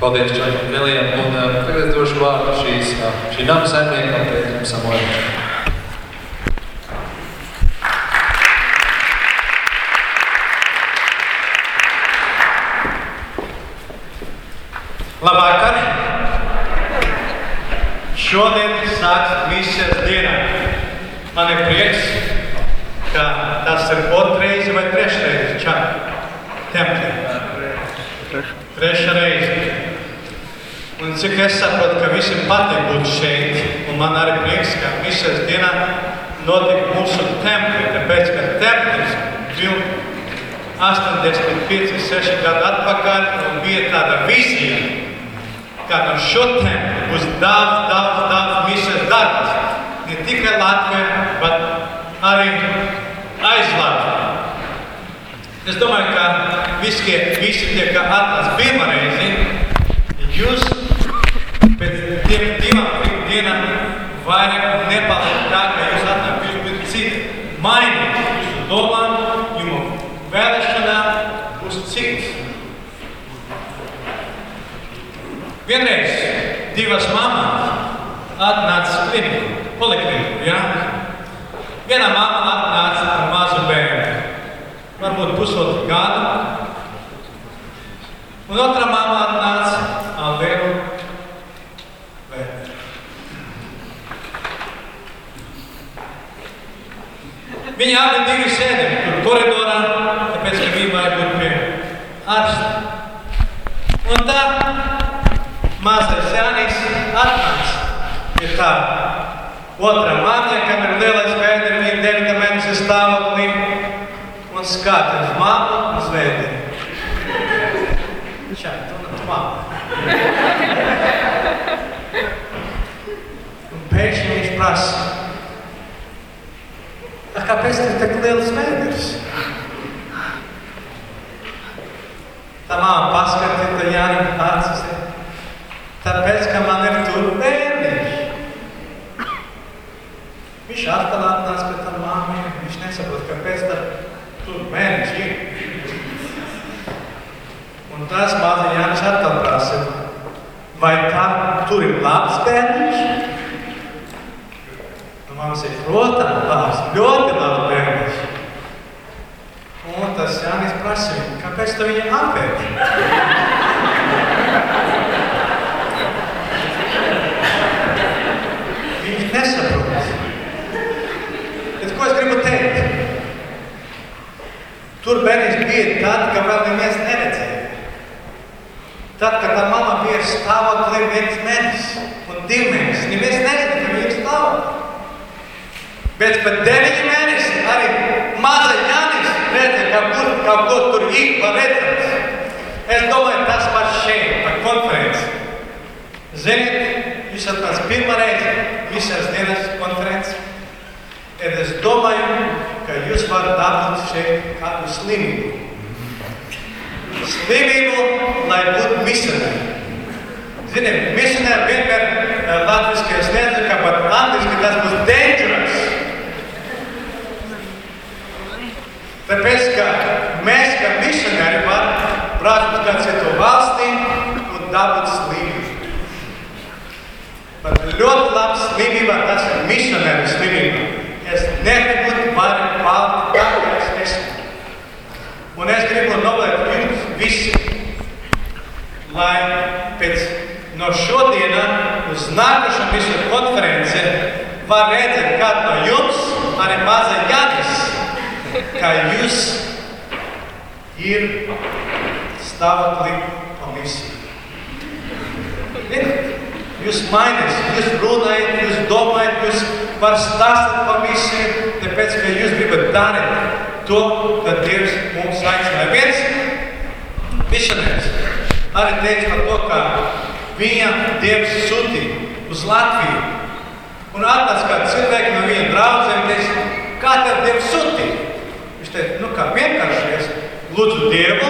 Paldies, Čaņam, Elijam. Un uh, tagad došu vārdu šīs, uh, šī nama saimniekam, Pēterim Samuēlam. Labvakar! Šodien sāks misijas diena. Man ir prieks, ka tas ir otrreiz vai trešreiz čak templī. Treša reize. Un cik es saprotu, ka visiem patīk būt šeit, un man arī prieks, ka misijas dienā notika mūsu templī, tāpēc, ka templis bija 85, 6 gadu atpakaļ, un bija tāda vizija, ka no šo templi būs daudz, daudz, daudz misijas darbs. Ne tikai Latvijā, bet arī aiz Latviju. Es domāju, ka visi, visi tie, kas atnāca pirmā reizi, jūs pēc tiem divām, trim dienām vairāk nepaliek tā, ka jūs atnāk, jūs būtu citi. Mainīt jūsu domām, jūsu vēlēšanām uz citas. Vienreiz divas mammas atnāca uz kliniku, polikliniku. Ja? Viena mamma atnāca ar mazu bērnu, varbūt pusotru gadu. Un otra mamma atnāca ar lielu bērnu. Viņi abi divi sēdēja tur koridorā, tāpēc, ka viņi vajag būt pie ārsta. Un tā mazais Jānis atnāca pie tā otrā māmiņa, kam ir lielais bērni, viņa deviņa mēnesis stāvoklī un skatās māmu un zvēdē. Čā, tu nav māma. Un pēkšņi viņš prasa, "A, kāpēc tev tik liels vēders? Tā māma paskatīja Jānim acis. Tāpēc, ka man ir tur bērniņš. Viņš atkal atnāca pie tā māmiņa. Viņš nesaprot, kāpēc tā tur bērniņš ir. Un tās māmiņa Jānis atkal prasa, vai tā tur ir labs bērniņš? Mums ir, protams, labs, ļoti labs bērniņš. Un tas Jānis viņu, kāpēc tu viņu apēdi? Viņš nesaprot. Bet ko es gribu teikt? Tur bērns bija tad, kad vēl neviens neredzēja. Tad, kad tā mamma bija stāvoklī viens mēnesis un divi mēnesis, neviens neredzēja, ka viņa ir stāvoklī. Bet pēc deviņi mēneši arī maza Jānis redzēja, ka tur kaut ko tur ir, var redzēt. Es domāju, tas var šeit, par konferenci. Ziniet, jūs atnāc pirmā reize visās dienas konferences. Un es domāju, ka jūs varat dabūt šeit kādu slimību. Slimību, lai būtu misionāri. Ziniet, misionāri vienmēr uh, latviski es nezinu, kā pat angliski tas būs dangerous. Tāpēc, ka mēs, kā misionāri, braukt uz citu valsti un dabūt slimību. Bet ļoti laba slimība, tas ir misionāri slimība. Es negribu varu palikt tā, kā es esmu. Un es gribu novērt jums visi, lai pēc no šodiena uz nākošo misiju konferenci var redzēt kādu no jums, arī maza Jānis, kā jūs ir misiju. Ziniet, Jūs mainīsiet, jūs runājat, jūs domājat, jūs varat stāstīt par misiju, tāpēc, ka jūs gribat darīt to, ka Dievs mums aicināja. Viens misionērs arī teica par to, ka viņa Dievs sūtīja uz Latviju. Un atnāca kāds cilvēks no viņa draudzēm, teica, kā tev Dievs sūtīja? Viņš teica, nu kā vienkārši es lūdzu Dievu,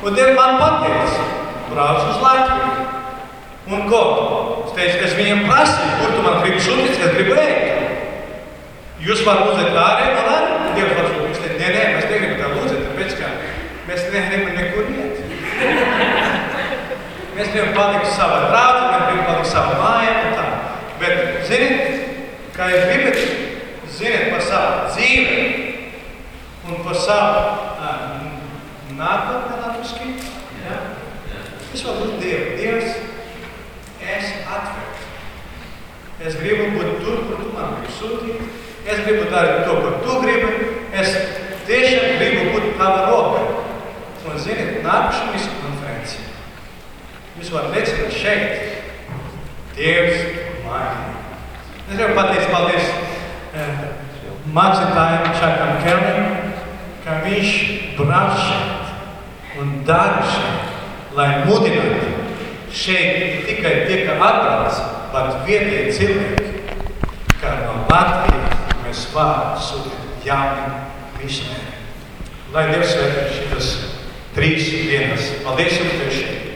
un Dievs man pateica, brauc uz Latviju. Un ko? Es teicu, es viņiem prasīju, kur tu man gribi sūtīt, es gribu ēst. Jūs varat lūdzēt ārē, un arī Dievs var sūtīt. Es teicu, nē, nē, mēs negribam tā lūdzēt, tāpēc, ka mēs negribam nekur iet. Mēs gribam palikt savā draudzē, mēs gribam palikt savā mājā un tā. Bet, ziniet, kā jūs gribat, ziniet un par savu uh, nākotnē latviski. Ja? Es vēl lūdzu Dievu. Dievs, es atvērtu. Es gribu būt tur, kur tu man gribi sūtīt. Es gribu darīt to, ko tu gribi. Es tiešām gribu būt tava roka. Un, ziniet, nākuši visu konferenci. Jūs varat liecināt šeit. Dievs mani. Es gribu pateikt paldies eh, mācītājiem Čakam Kelnim, ka viņš brauc šeit un dara šeit, lai mudinātu šeit tikai tie, ka atbrauc, bet vietējie cilvēki, kā no Latvijas mēs varam sūtīt jauniem missionāriem. Lai Dievs svētī šitas trīs dienas. Paldies jums, ka šeit.